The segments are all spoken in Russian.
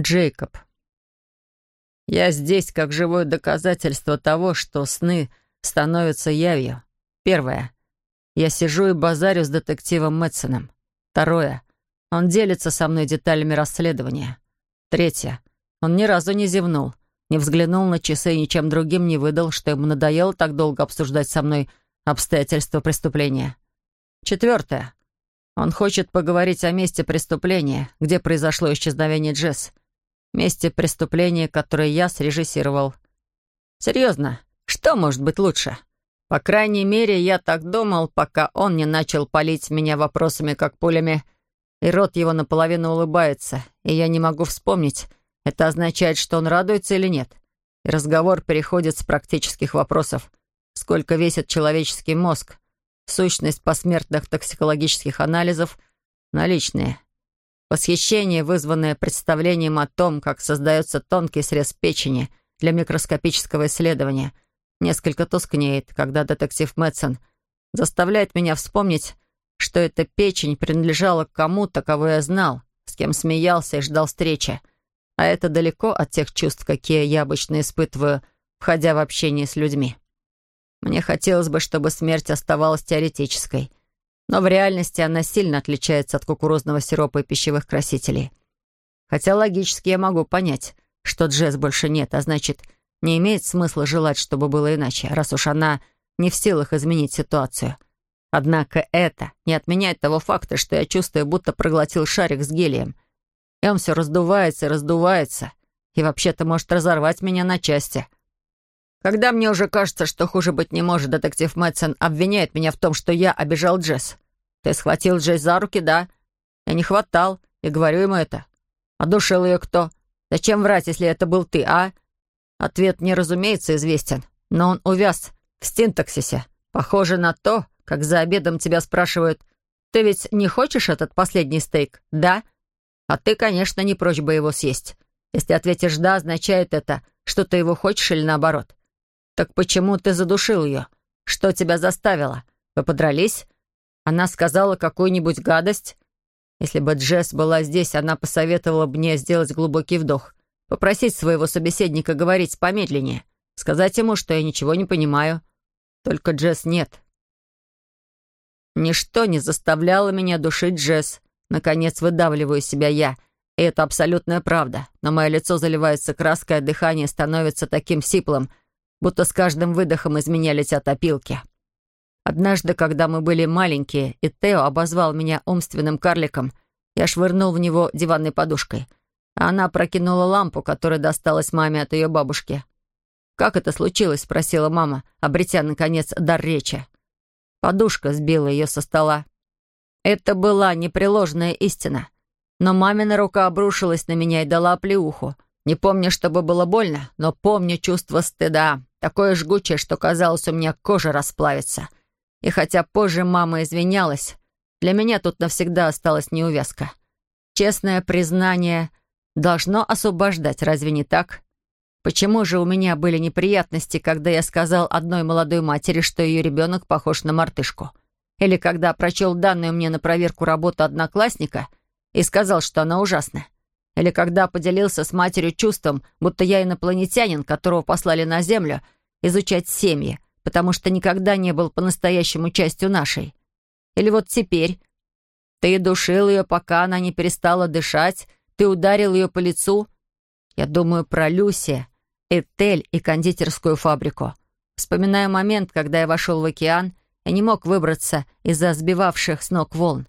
Джейкоб. Я здесь как живое доказательство того, что сны становятся явью. Первое. Я сижу и базарю с детективом Мэтсоном. Второе. Он делится со мной деталями расследования. Третье. Он ни разу не зевнул, не взглянул на часы и ничем другим не выдал, что ему надоело так долго обсуждать со мной обстоятельства преступления. Четвертое. Он хочет поговорить о месте преступления, где произошло исчезновение Джесс. Месте преступления, которое я срежиссировал. Серьезно, что может быть лучше? По крайней мере, я так думал, пока он не начал палить меня вопросами, как пулями, и рот его наполовину улыбается, и я не могу вспомнить, это означает, что он радуется или нет. И разговор переходит с практических вопросов. Сколько весит человеческий мозг? Сущность посмертных токсикологических анализов наличные. Восхищение, вызванное представлением о том, как создается тонкий срез печени для микроскопического исследования, несколько тускнеет, когда детектив Мэтсон заставляет меня вспомнить, что эта печень принадлежала кому-то, кого я знал, с кем смеялся и ждал встречи. А это далеко от тех чувств, какие я обычно испытываю, входя в общение с людьми. Мне хотелось бы, чтобы смерть оставалась теоретической. Но в реальности она сильно отличается от кукурузного сиропа и пищевых красителей. Хотя логически я могу понять, что Джесс больше нет, а значит, не имеет смысла желать, чтобы было иначе, раз уж она не в силах изменить ситуацию. Однако это не отменяет того факта, что я чувствую, будто проглотил шарик с гелием — и он все раздувается и раздувается, и вообще-то может разорвать меня на части. Когда мне уже кажется, что хуже быть не может, детектив Мэтсон обвиняет меня в том, что я обижал Джесс. Ты схватил Джесс за руки, да? Я не хватал, и говорю ему это. А душил ее кто? Зачем врать, если это был ты, а? Ответ мне, разумеется, известен, но он увяз в синтаксисе. Похоже на то, как за обедом тебя спрашивают, «Ты ведь не хочешь этот последний стейк, да?» А ты, конечно, не прочь бы его съесть. Если ответишь «да», означает это, что ты его хочешь или наоборот. Так почему ты задушил ее? Что тебя заставило? Вы подрались? Она сказала какую-нибудь гадость? Если бы Джесс была здесь, она посоветовала бы мне сделать глубокий вдох, попросить своего собеседника говорить помедленнее, сказать ему, что я ничего не понимаю. Только Джесс нет. Ничто не заставляло меня душить Джесс. Наконец выдавливаю себя я. И это абсолютная правда. Но мое лицо заливается краской, а дыхание становится таким сиплым, будто с каждым выдохом из меня опилки. Однажды, когда мы были маленькие, и Тео обозвал меня умственным карликом, я швырнул в него диванной подушкой. А она прокинула лампу, которая досталась маме от ее бабушки. «Как это случилось?» — спросила мама, обретя, наконец, дар речи. Подушка сбила ее со стола. Это была непреложная истина. Но мамина рука обрушилась на меня и дала плеуху. Не помню, чтобы было больно, но помню чувство стыда. Такое жгучее, что казалось, у меня кожа расплавится. И хотя позже мама извинялась, для меня тут навсегда осталась неувязка. Честное признание должно освобождать, разве не так? Почему же у меня были неприятности, когда я сказал одной молодой матери, что ее ребенок похож на мартышку? Или когда прочел данную мне на проверку работу одноклассника и сказал, что она ужасна. Или когда поделился с матерью чувством, будто я инопланетянин, которого послали на Землю изучать семьи, потому что никогда не был по-настоящему частью нашей. Или вот теперь. Ты душил ее, пока она не перестала дышать, ты ударил ее по лицу. Я думаю про Люси, Этель и кондитерскую фабрику. Вспоминаю момент, когда я вошел в океан и не мог выбраться из-за сбивавших с ног волн.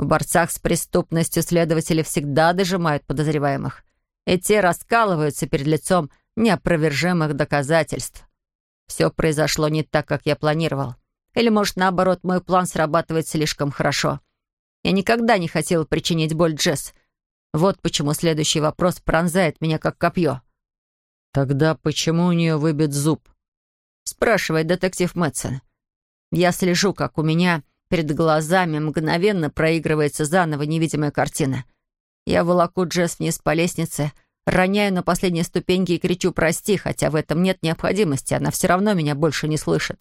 В борцах с преступностью следователи всегда дожимают подозреваемых, и те раскалываются перед лицом неопровержимых доказательств. Все произошло не так, как я планировал. Или, может, наоборот, мой план срабатывает слишком хорошо. Я никогда не хотел причинить боль Джесс. Вот почему следующий вопрос пронзает меня как копье. «Тогда почему у нее выбит зуб?» спрашивает детектив Мэтсон. Я слежу, как у меня перед глазами мгновенно проигрывается заново невидимая картина. Я волоку Джесс вниз по лестнице, роняю на последней ступеньке и кричу «прости», хотя в этом нет необходимости, она все равно меня больше не слышит.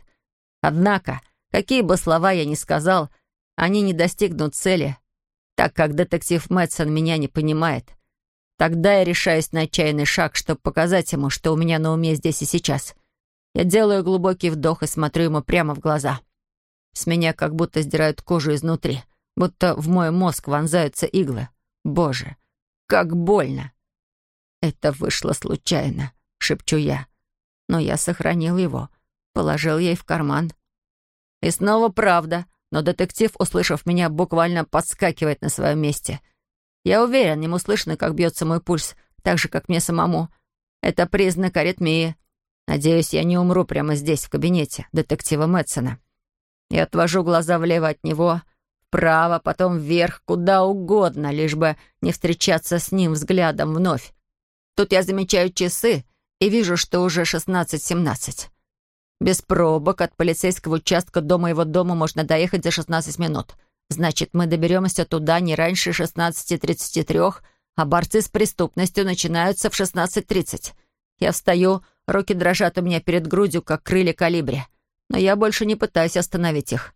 Однако, какие бы слова я ни сказал, они не достигнут цели, так как детектив Мэтсон меня не понимает. Тогда я решаюсь на отчаянный шаг, чтобы показать ему, что у меня на уме здесь и сейчас. Я делаю глубокий вдох и смотрю ему прямо в глаза. С меня как будто сдирают кожу изнутри, будто в мой мозг вонзаются иглы. Боже, как больно! Это вышло случайно, шепчу я. Но я сохранил его, положил ей в карман. И снова правда, но детектив, услышав меня, буквально подскакивает на своем месте — я уверен, ему слышно, как бьется мой пульс, так же, как мне самому. Это признак аритмии. Надеюсь, я не умру прямо здесь, в кабинете детектива Мэтсона. Я отвожу глаза влево от него, вправо, потом вверх, куда угодно, лишь бы не встречаться с ним взглядом вновь. Тут я замечаю часы и вижу, что уже 16-17. Без пробок от полицейского участка до моего дома можно доехать за 16 минут — Значит, мы доберемся туда не раньше 16.33, а борцы с преступностью начинаются в 16.30. Я встаю, руки дрожат у меня перед грудью, как крылья калибри. Но я больше не пытаюсь остановить их.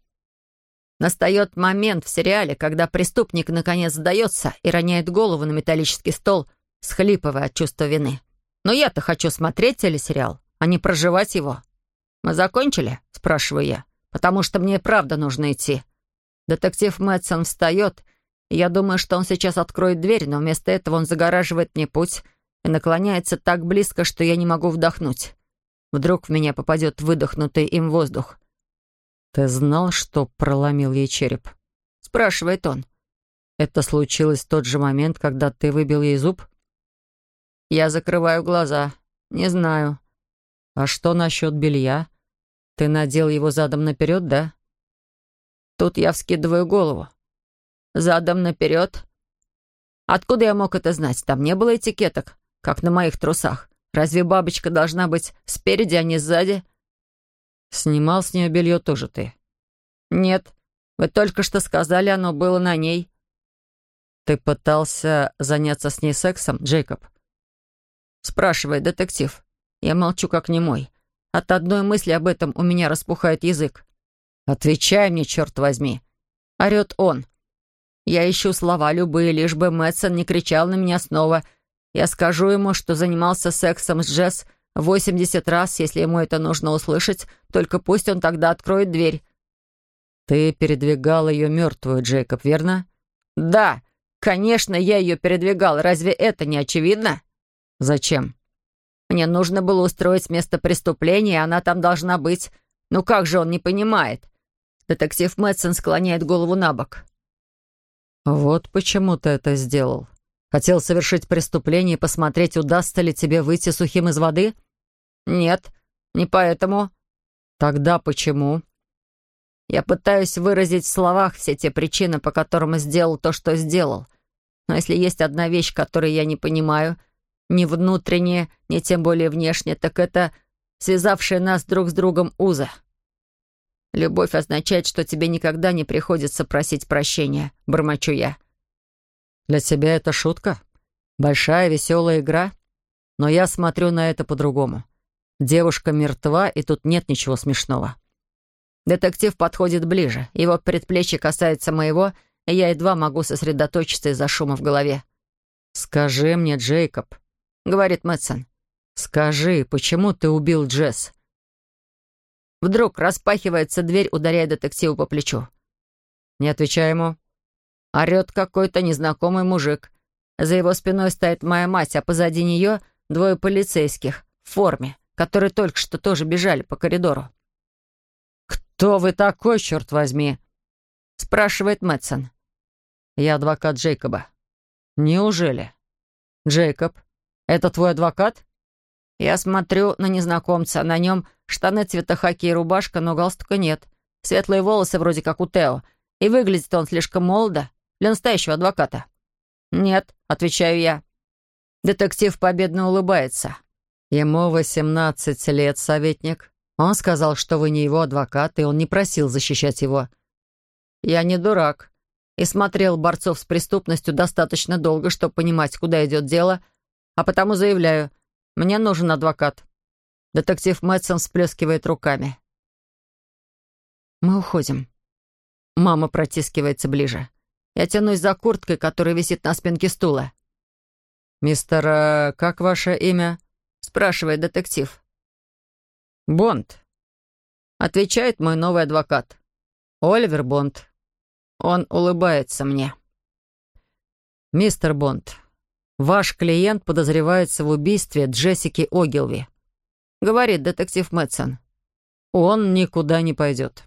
Настает момент в сериале, когда преступник наконец сдается и роняет голову на металлический стол, схлипывая от чувства вины. Но я-то хочу смотреть телесериал, а не проживать его. «Мы закончили?» — спрашиваю я. «Потому что мне правда нужно идти». Детектив Мэтсон встает, и я думаю, что он сейчас откроет дверь, но вместо этого он загораживает мне путь и наклоняется так близко, что я не могу вдохнуть. Вдруг в меня попадет выдохнутый им воздух. «Ты знал, что проломил ей череп?» — спрашивает он. «Это случилось в тот же момент, когда ты выбил ей зуб?» Я закрываю глаза. Не знаю. «А что насчет белья? Ты надел его задом наперед, да?» Тут я вскидываю голову. Задом наперед. Откуда я мог это знать? Там не было этикеток, как на моих трусах. Разве бабочка должна быть спереди, а не сзади? Снимал с нее белье тоже ты? Нет. Вы только что сказали, оно было на ней. Ты пытался заняться с ней сексом, Джейкоб? Спрашивает детектив. Я молчу, как немой. От одной мысли об этом у меня распухает язык. «Отвечай мне, черт возьми!» — орет он. Я ищу слова любые, лишь бы Мэтсон не кричал на меня снова. Я скажу ему, что занимался сексом с Джесс 80 раз, если ему это нужно услышать, только пусть он тогда откроет дверь. «Ты передвигал ее мертвую, Джейкоб, верно?» «Да, конечно, я ее передвигал. Разве это не очевидно?» «Зачем?» «Мне нужно было устроить место преступления, и она там должна быть. Ну как же он не понимает? Детектив Мэтсон склоняет голову на бок. «Вот почему ты это сделал. Хотел совершить преступление и посмотреть, удастся ли тебе выйти сухим из воды?» «Нет, не поэтому». «Тогда почему?» «Я пытаюсь выразить в словах все те причины, по которым сделал то, что сделал. Но если есть одна вещь, которую я не понимаю, ни внутренне, ни тем более внешне, так это связавшая нас друг с другом уза. Любовь означает, что тебе никогда не приходится просить прощения, бормочу я. Для тебя это шутка? Большая веселая игра? Но я смотрю на это по-другому. Девушка мертва, и тут нет ничего смешного. Детектив подходит ближе. Его предплечье касается моего, и я едва могу сосредоточиться из-за шума в голове. «Скажи мне, Джейкоб», — говорит Мэтсон. «Скажи, почему ты убил Джесс?» Вдруг распахивается дверь, ударяя детективу по плечу. Не отвечаю ему. Орет какой-то незнакомый мужик. За его спиной стоит моя мать, а позади нее двое полицейских в форме, которые только что тоже бежали по коридору. «Кто вы такой, черт возьми?» — спрашивает Мэтсон. «Я адвокат Джейкоба». «Неужели?» «Джейкоб, это твой адвокат?» Я смотрю на незнакомца. На нем штаны цвета хаки и рубашка, но галстука нет. Светлые волосы вроде как у Тео. И выглядит он слишком молодо для настоящего адвоката. «Нет», — отвечаю я. Детектив победно улыбается. «Ему восемнадцать лет, советник. Он сказал, что вы не его адвокат, и он не просил защищать его». «Я не дурак. И смотрел борцов с преступностью достаточно долго, чтобы понимать, куда идет дело, а потому заявляю — мне нужен адвокат». Детектив Мэтсон всплескивает руками. «Мы уходим». Мама протискивается ближе. Я тянусь за курткой, которая висит на спинке стула. «Мистер... э, как ваше имя?» — спрашивает детектив. «Бонд», — отвечает мой новый адвокат. «Оливер Бонд». Он улыбается мне. «Мистер Бонд, ваш клиент подозревается в убийстве Джессики Огилви», — говорит детектив Мэтсон. «Он никуда не пойдет».